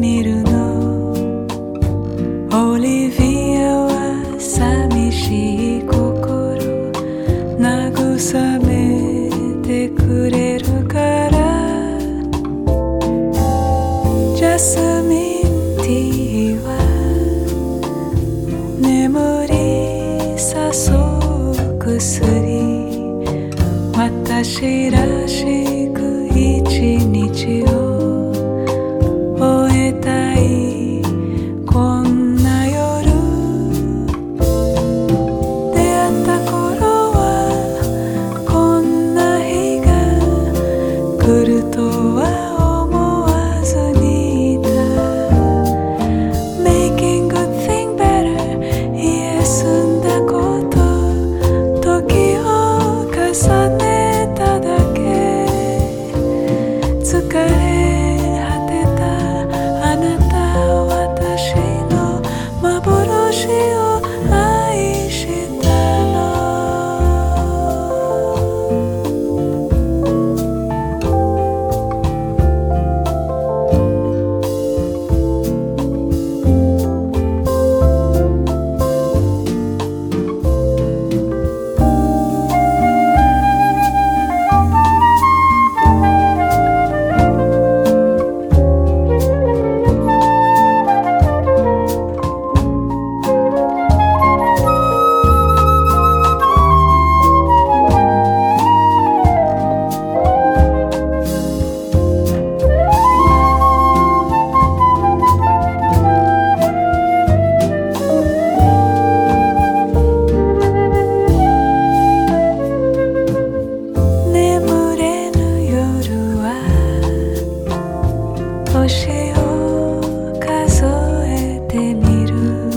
見るの。オリビアは寂しい心。慰めてくれるから。ジャスミンティーは眠り誘う薬私らしく星を数えてみる。